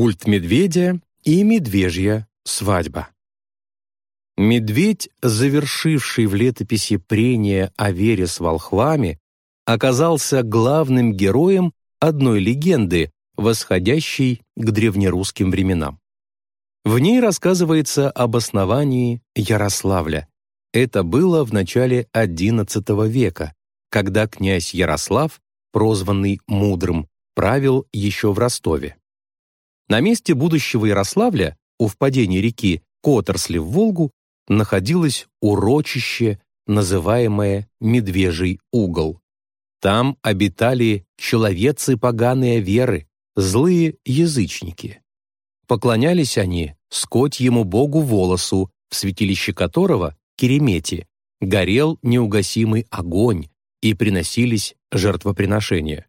Культ медведя и медвежья свадьба. Медведь, завершивший в летописи прения о вере с волхвами, оказался главным героем одной легенды, восходящей к древнерусским временам. В ней рассказывается об основании Ярославля. Это было в начале XI века, когда князь Ярослав, прозванный Мудрым, правил еще в Ростове. На месте будущего Ярославля, у впадения реки Которсли в Волгу, находилось урочище, называемое Медвежий угол. Там обитали человецы поганые веры, злые язычники. Поклонялись они скотьему богу Волосу, в святилище которого, Керемете, горел неугасимый огонь и приносились жертвоприношения.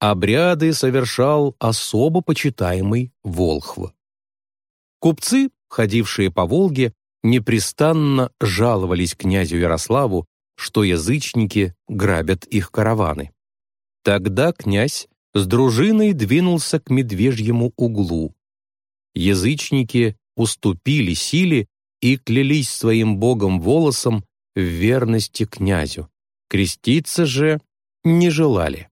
Обряды совершал особо почитаемый Волхв. Купцы, ходившие по Волге, непрестанно жаловались князю Ярославу, что язычники грабят их караваны. Тогда князь с дружиной двинулся к медвежьему углу. Язычники уступили силе и клялись своим богом волосом в верности князю. Креститься же не желали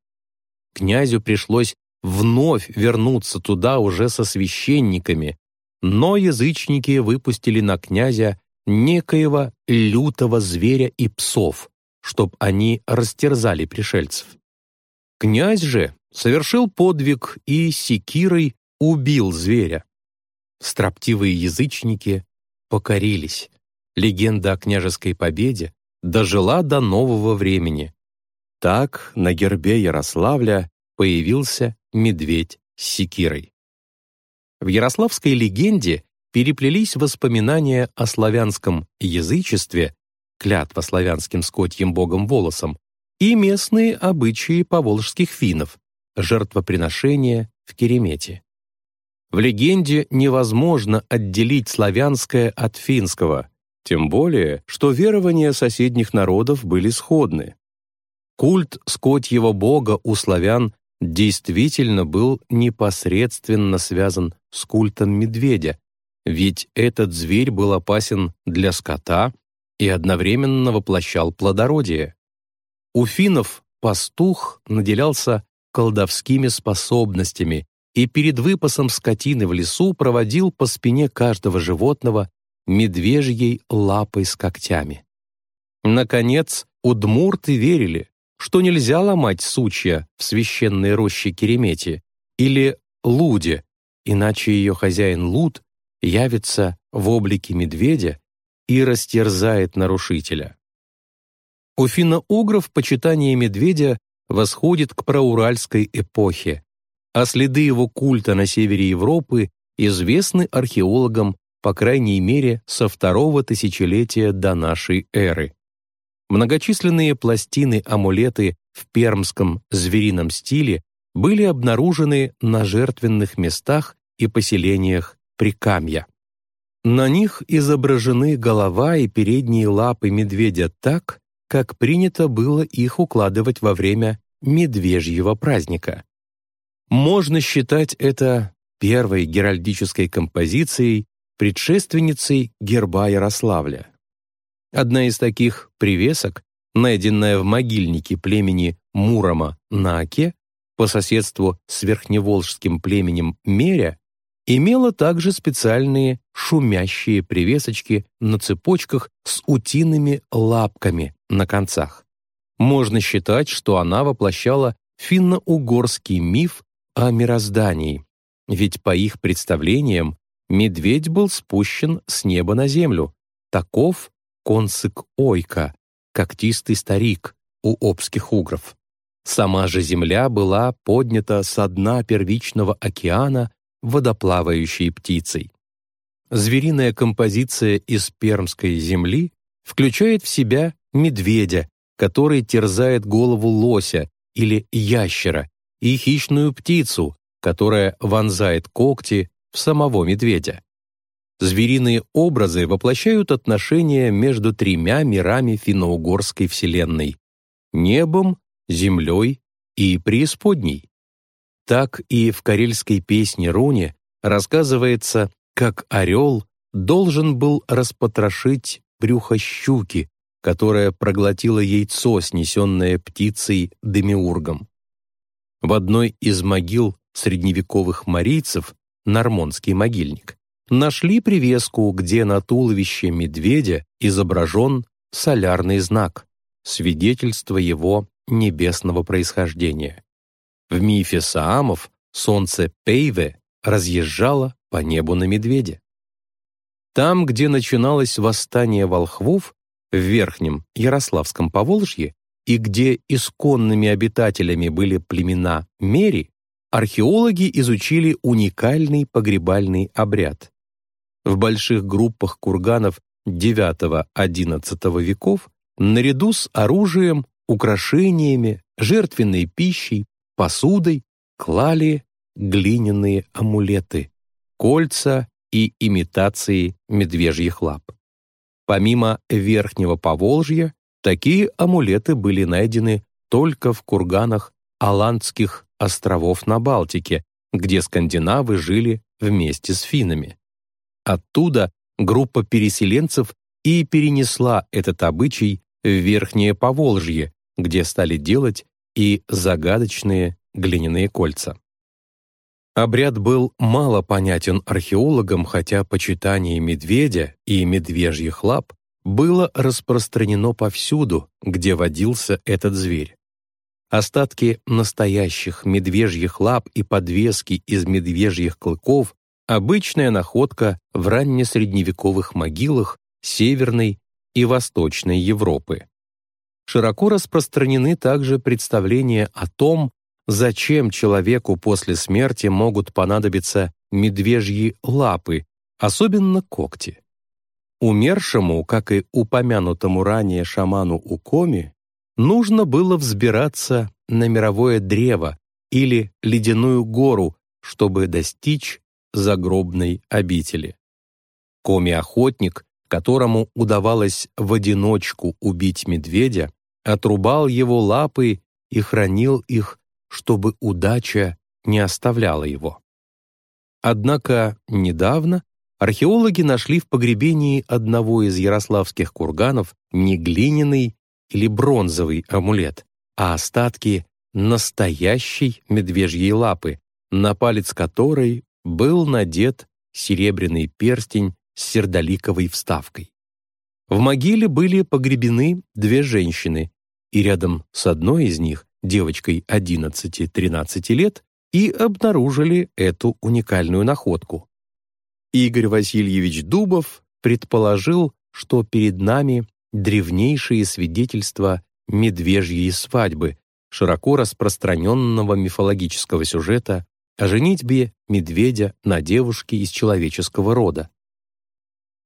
князю пришлось вновь вернуться туда уже со священниками, но язычники выпустили на князя некоего лютого зверя и псов, чтоб они растерзали пришельцев. Князь же совершил подвиг и секирой убил зверя. Строптивые язычники покорились. Легенда о княжеской победе дожила до нового времени, так на гербе Ярославля появился медведь с секирой. В ярославской легенде переплелись воспоминания о славянском язычестве, клятва славянским скотьим богом волосом, и местные обычаи поволжских финнов, жертвоприношения в Керемете. В легенде невозможно отделить славянское от финского, тем более, что верования соседних народов были сходны. Культ скотьего бога у славян действительно был непосредственно связан с культом медведя, ведь этот зверь был опасен для скота и одновременно воплощал плодородие. У финнов пастух наделялся колдовскими способностями и перед выпасом скотины в лесу проводил по спине каждого животного медвежьей лапой с когтями. Наконец, удмурты верили, что нельзя ломать сучья в священной роще Керемети или Луде, иначе ее хозяин Луд явится в облике медведя и растерзает нарушителя. У финно-угров почитание медведя восходит к проуральской эпохе, а следы его культа на севере Европы известны археологам по крайней мере со второго тысячелетия до нашей эры. Многочисленные пластины-амулеты в пермском зверином стиле были обнаружены на жертвенных местах и поселениях Прикамья. На них изображены голова и передние лапы медведя так, как принято было их укладывать во время медвежьего праздника. Можно считать это первой геральдической композицией, предшественницей герба Ярославля. Одна из таких привесок, найденная в могильнике племени Мурома на Оке, по соседству с верхневолжским племенем Меря, имела также специальные шумящие привесочки на цепочках с утиными лапками на концах. Можно считать, что она воплощала финно-угорский миф о мироздании, ведь по их представлениям медведь был спущен с неба на землю. Таков консык Ойка, когтистый старик у обских угров. Сама же земля была поднята со дна первичного океана водоплавающей птицей. Звериная композиция из пермской земли включает в себя медведя, который терзает голову лося или ящера, и хищную птицу, которая вонзает когти в самого медведя. Звериные образы воплощают отношения между тремя мирами финно-угорской вселенной — небом, землей и преисподней. Так и в карельской песне Руне рассказывается, как орел должен был распотрошить брюхо щуки, которая проглотила яйцо, снесенное птицей Демиургом. В одной из могил средневековых марийцев, Нормандский могильник, нашли привеску, где на туловище медведя изображен солярный знак, свидетельство его небесного происхождения. В мифе Саамов солнце Пейве разъезжало по небу на медведя. Там, где начиналось восстание волхвов, в Верхнем Ярославском Поволжье, и где исконными обитателями были племена Мери, археологи изучили уникальный погребальный обряд. В больших группах курганов IX-XI веков наряду с оружием, украшениями, жертвенной пищей, посудой клали глиняные амулеты, кольца и имитации медвежьих лап. Помимо Верхнего Поволжья, такие амулеты были найдены только в курганах Аландских островов на Балтике, где скандинавы жили вместе с финнами. Оттуда группа переселенцев и перенесла этот обычай в Верхнее Поволжье, где стали делать и загадочные глиняные кольца. Обряд был мало понятен археологам, хотя почитание медведя и медвежьих лап было распространено повсюду, где водился этот зверь. Остатки настоящих медвежьих лап и подвески из медвежьих клыков — обычная находка в раннесредневековых могилах Северной и Восточной Европы. Широко распространены также представления о том, зачем человеку после смерти могут понадобиться медвежьи лапы, особенно когти. Умершему, как и упомянутому ранее шаману Укоми, нужно было взбираться на мировое древо или ледяную гору, чтобы достичь загробной обители. Коми-охотник, которому удавалось в одиночку убить медведя, отрубал его лапы и хранил их чтобы удача не оставляла его. Однако недавно археологи нашли в погребении одного из ярославских курганов не глиняный или бронзовый амулет, а остатки настоящей медвежьей лапы, на палец которой был надет серебряный перстень с сердоликовой вставкой. В могиле были погребены две женщины, и рядом с одной из них девочкой 11-13 лет, и обнаружили эту уникальную находку. Игорь Васильевич Дубов предположил, что перед нами древнейшие свидетельства медвежьей свадьбы, широко распространенного мифологического сюжета о женитьбе медведя на девушке из человеческого рода.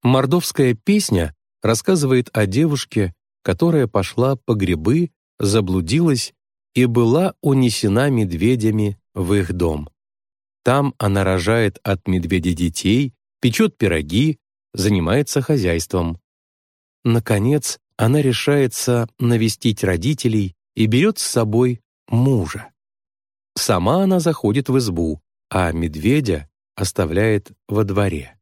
Мордовская песня рассказывает о девушке, которая пошла по грибы, заблудилась и была унесена медведями в их дом. Там она рожает от медведя детей, печет пироги, занимается хозяйством. Наконец, она решается навестить родителей и берет с собой мужа. Сама она заходит в избу, а медведя оставляет во дворе.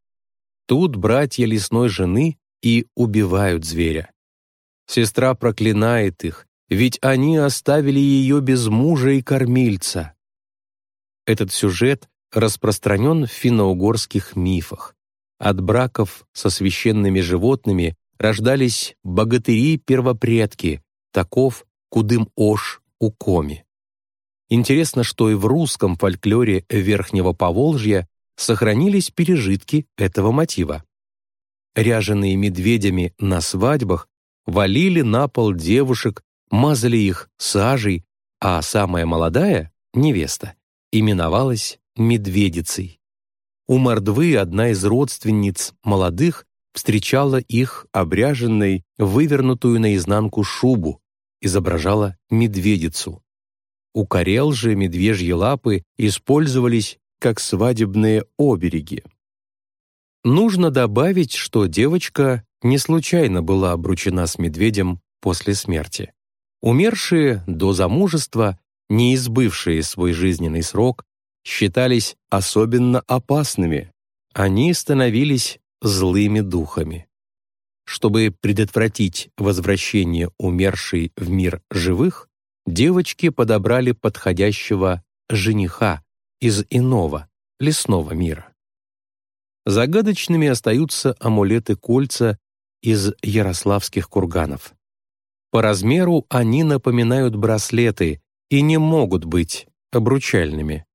Тут братья лесной жены и убивают зверя. Сестра проклинает их, ведь они оставили ее без мужа и кормильца. Этот сюжет распространен в финно-угорских мифах. От браков со священными животными рождались богатыри-первопредки, таков Кудым-Ош Укоми. Интересно, что и в русском фольклоре Верхнего Поволжья сохранились пережитки этого мотива. Ряженые медведями на свадьбах валили на пол девушек мазали их сажей, а самая молодая, невеста, именовалась Медведицей. У мордвы одна из родственниц молодых встречала их обряженной, вывернутую наизнанку шубу, изображала медведицу. У карел же медвежьи лапы использовались как свадебные обереги. Нужно добавить, что девочка не случайно была обручена с медведем после смерти. Умершие до замужества, не избывшие свой жизненный срок, считались особенно опасными. Они становились злыми духами. Чтобы предотвратить возвращение умершей в мир живых, девочки подобрали подходящего жениха из иного, лесного мира. Загадочными остаются амулеты-кольца из ярославских курганов. По размеру они напоминают браслеты и не могут быть обручальными.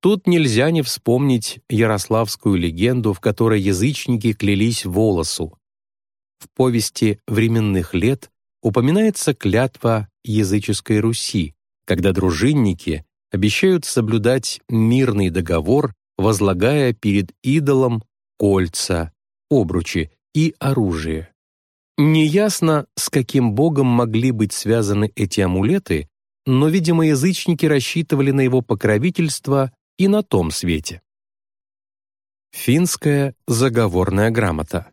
Тут нельзя не вспомнить ярославскую легенду, в которой язычники клялись волосу. В повести временных лет упоминается клятва языческой Руси, когда дружинники обещают соблюдать мирный договор, возлагая перед идолом кольца, обручи и оружие. Неясно, с каким богом могли быть связаны эти амулеты, но, видимо, язычники рассчитывали на его покровительство и на том свете. Финская заговорная грамота.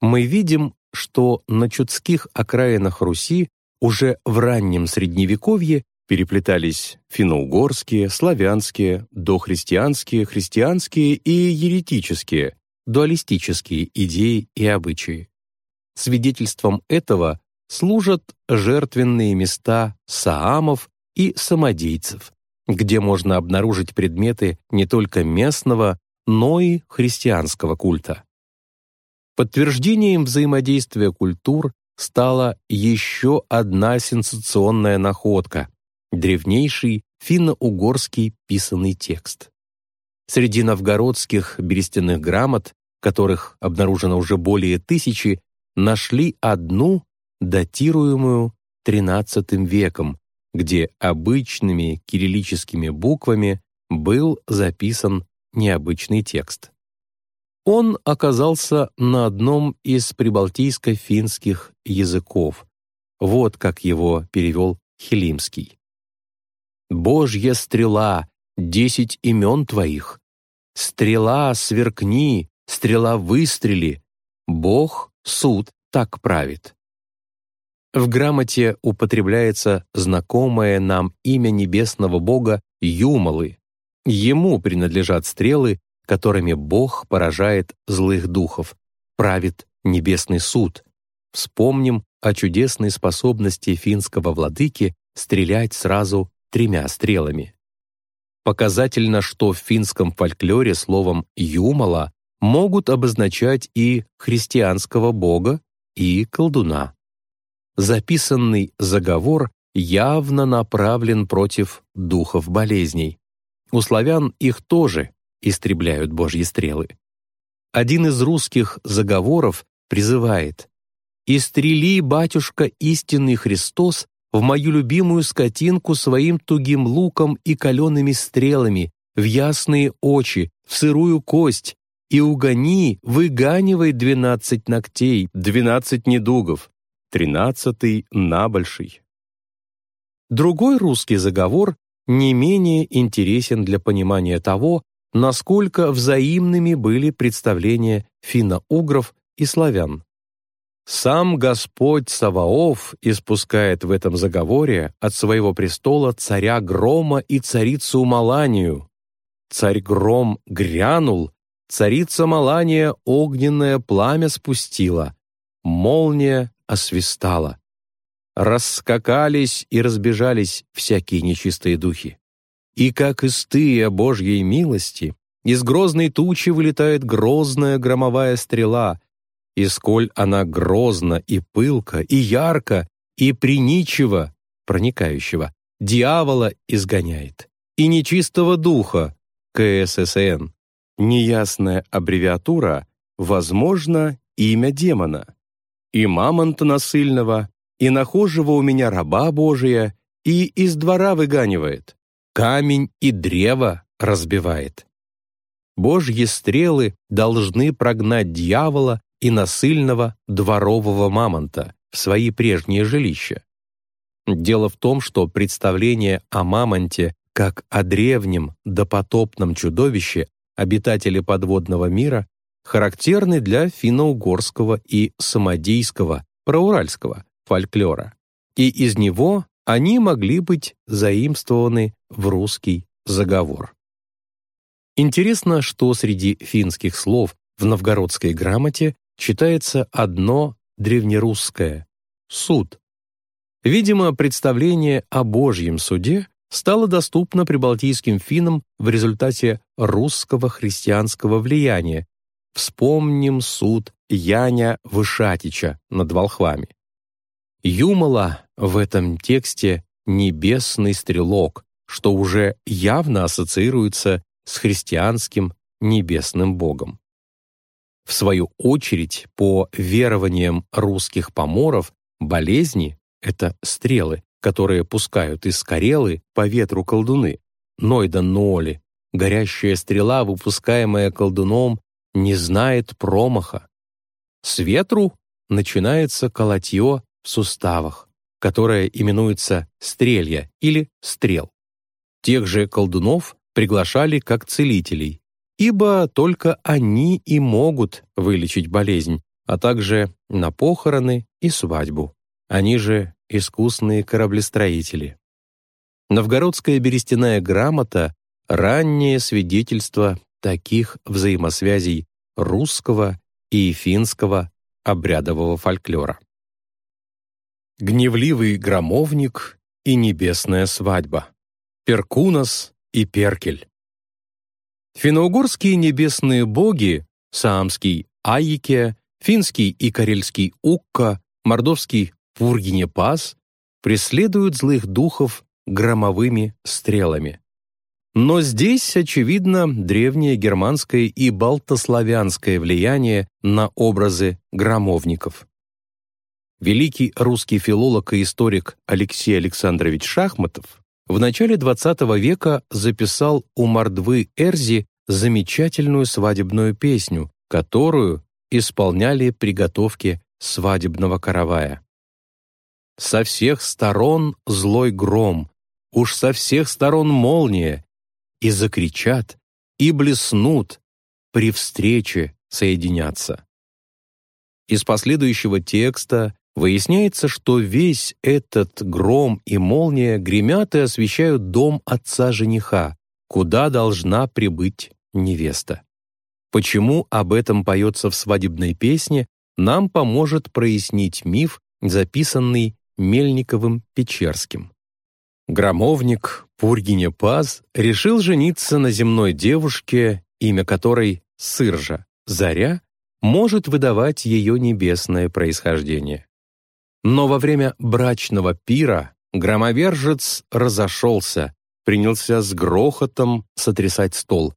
Мы видим, что на чудских окраинах Руси уже в раннем Средневековье переплетались финно-угорские, славянские, дохристианские, христианские и еретические, дуалистические идеи и обычаи. Свидетельством этого служат жертвенные места саамов и самодейцев, где можно обнаружить предметы не только местного, но и христианского культа. Подтверждением взаимодействия культур стала еще одна сенсационная находка — древнейший финно-угорский писанный текст. Среди новгородских берестяных грамот, которых обнаружено уже более тысячи, нашли одну, датируемую XIII веком, где обычными кириллическими буквами был записан необычный текст. Он оказался на одном из прибалтийско-финских языков. Вот как его перевел Хилимский. «Божья стрела, десять имен твоих. Стрела сверкни, стрела выстрели. Бог суд так правит. В грамоте употребляется знакомое нам имя небесного бога Юмалы. Ему принадлежат стрелы, которыми Бог поражает злых духов, правит небесный суд. Вспомним о чудесной способности финского владыки стрелять сразу тремя стрелами. Показательно, что в финском фольклоре словом «юмала» могут обозначать и христианского бога, и колдуна записанный заговор явно направлен против духов болезней. У славян их тоже истребляют божьи стрелы. Один из русских заговоров призывает «Истрели, батюшка, истинный Христос, в мою любимую скотинку своим тугим луком и калеными стрелами, в ясные очи, в сырую кость, и угони, выганивай двенадцать ногтей, двенадцать недугов, тринадцатый набольший. Другой русский заговор не менее интересен для понимания того, насколько взаимными были представления финно-угров и славян. Сам Господь Саваоф испускает в этом заговоре от своего престола царя Грома и царицу Маланию. Царь Гром грянул, царица Малания огненное пламя спустила, молния освистала. Раскакались и разбежались всякие нечистые духи. И как из тыя Божьей милости, из грозной тучи вылетает грозная громовая стрела, и сколь она грозна и пылка, и ярко, и приничего, проникающего, дьявола изгоняет, и нечистого духа, КССН. Неясная аббревиатура, возможно, имя демона. И мамонта насыльного, и нахожего у меня раба Божия, и из двора выганивает, камень и древо разбивает. Божьи стрелы должны прогнать дьявола и насыльного дворового мамонта в свои прежние жилища. Дело в том, что представление о мамонте как о древнем допотопном чудовище обитателе подводного мира характерны для финно-угорского и самодийского, проуральского фольклора, и из него они могли быть заимствованы в русский заговор. Интересно, что среди финских слов в новгородской грамоте читается одно древнерусское — суд. Видимо, представление о Божьем суде стало доступно прибалтийским финнам в результате русского христианского влияния. Вспомним суд Яня Вышатича над волхвами. Юмала в этом тексте «небесный стрелок», что уже явно ассоциируется с христианским небесным богом. В свою очередь, по верованиям русских поморов, болезни — это стрелы, которые пускают из Карелы по ветру колдуны. Нойда Ноли, горящая стрела, выпускаемая колдуном, не знает промаха. С ветру начинается колотье в суставах, которое именуется стрелья или стрел. Тех же колдунов приглашали как целителей, ибо только они и могут вылечить болезнь, а также на похороны и свадьбу. Они же искусные кораблестроители. Новгородская берестяная грамота — раннее свидетельство таких взаимосвязей русского и финского обрядового фольклора. Гневливый громовник и небесная свадьба. Перкунос и Перкель. Финно-угорские небесные боги — саамский Айке, финский и карельский Укка, мордовский Пургине-Пас — преследуют злых духов громовыми стрелами. Но здесь, очевидно, древнее германское и балтославянское влияние на образы громовников. Великий русский филолог и историк Алексей Александрович Шахматов в начале XX века записал у Мордвы Эрзи замечательную свадебную песню, которую исполняли при готовке свадебного каравая. «Со всех сторон злой гром, уж со всех сторон молния, и закричат, и блеснут, при встрече соединятся». Из последующего текста выясняется, что весь этот гром и молния гремят и освещают дом отца жениха, куда должна прибыть невеста. Почему об этом поется в свадебной песне, нам поможет прояснить миф, записанный Мельниковым-Печерским. Громовник Пургине Паз решил жениться на земной девушке, имя которой Сыржа, Заря, может выдавать ее небесное происхождение. Но во время брачного пира громовержец разошелся, принялся с грохотом сотрясать стол,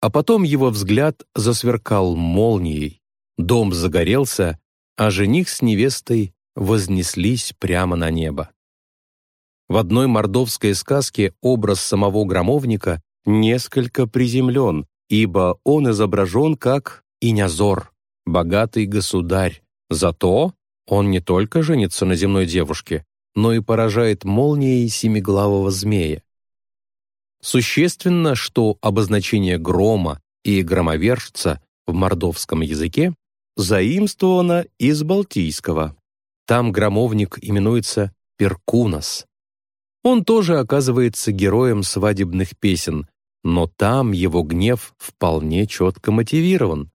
а потом его взгляд засверкал молнией, дом загорелся, а жених с невестой вознеслись прямо на небо. В одной мордовской сказке образ самого громовника несколько приземлен, ибо он изображен как Инязор, богатый государь. Зато он не только женится на земной девушке, но и поражает молнией семиглавого змея. Существенно, что обозначение грома и громовержца в мордовском языке заимствовано из балтийского. Там громовник именуется Перкунос. Он тоже оказывается героем свадебных песен, но там его гнев вполне четко мотивирован.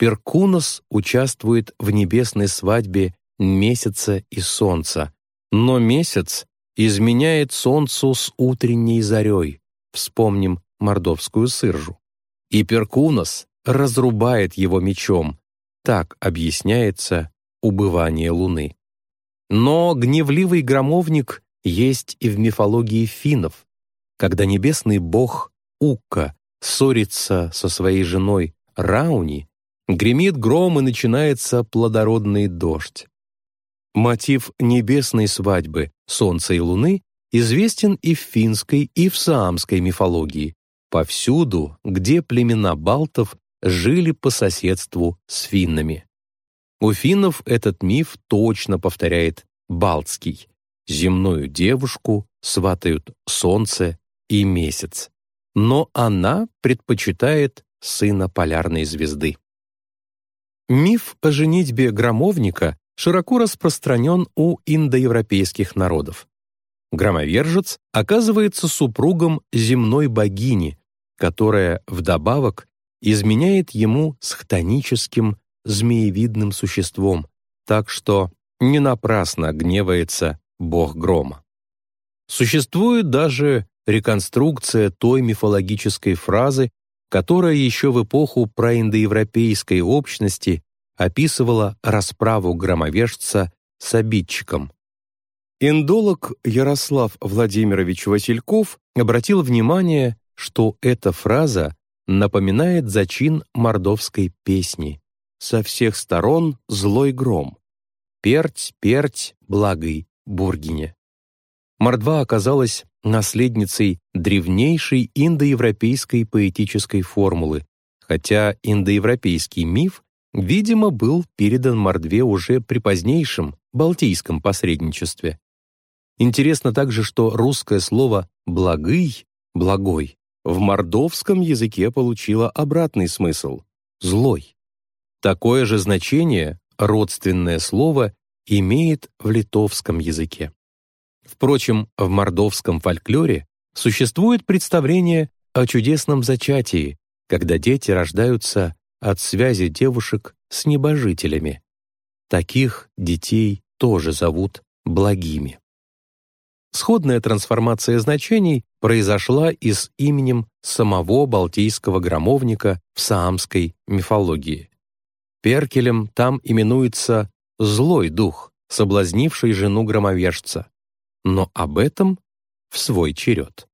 Перкунос участвует в небесной свадьбе месяца и солнца, но месяц изменяет солнцу с утренней зарей. Вспомним мордовскую сыржу. И Перкунос разрубает его мечом. Так объясняется убывание Луны. Но гневливый громовник есть и в мифологии финнов, когда небесный бог Укка ссорится со своей женой Рауни, гремит гром и начинается плодородный дождь. Мотив небесной свадьбы Солнца и Луны известен и в финской, и в саамской мифологии, повсюду, где племена балтов жили по соседству с финнами. У финнов этот миф точно повторяет балтский. Земную девушку сватают солнце и месяц, но она предпочитает сына полярной звезды. Миф о женитьбе громовника широко распространен у индоевропейских народов. громовержец оказывается супругом земной богини, которая вдобавок изменяет ему с хтоническим змеевидным существом, так что не напрасно гневается бог грома. Существует даже реконструкция той мифологической фразы, которая еще в эпоху проиндоевропейской общности описывала расправу громовержца с обидчиком. Индолог Ярослав Владимирович Васильков обратил внимание, что эта фраза напоминает зачин мордовской песни «Со всех сторон злой гром, перть, перть, благой Бургине». Мордва оказалась наследницей древнейшей индоевропейской поэтической формулы, хотя индоевропейский миф, видимо, был передан Мордве уже при позднейшем балтийском посредничестве. Интересно также, что русское слово «благый» — «благой» в мордовском языке получило обратный смысл — «злой». Такое же значение родственное слово имеет в литовском языке. Впрочем, в мордовском фольклоре существует представление о чудесном зачатии, когда дети рождаются от связи девушек с небожителями. Таких детей тоже зовут благими. Сходная трансформация значений произошла и с именем самого балтийского громовника в саамской мифологии. Перкелем там именуется «злой дух», соблазнивший жену громовержца. Но об этом в свой черед.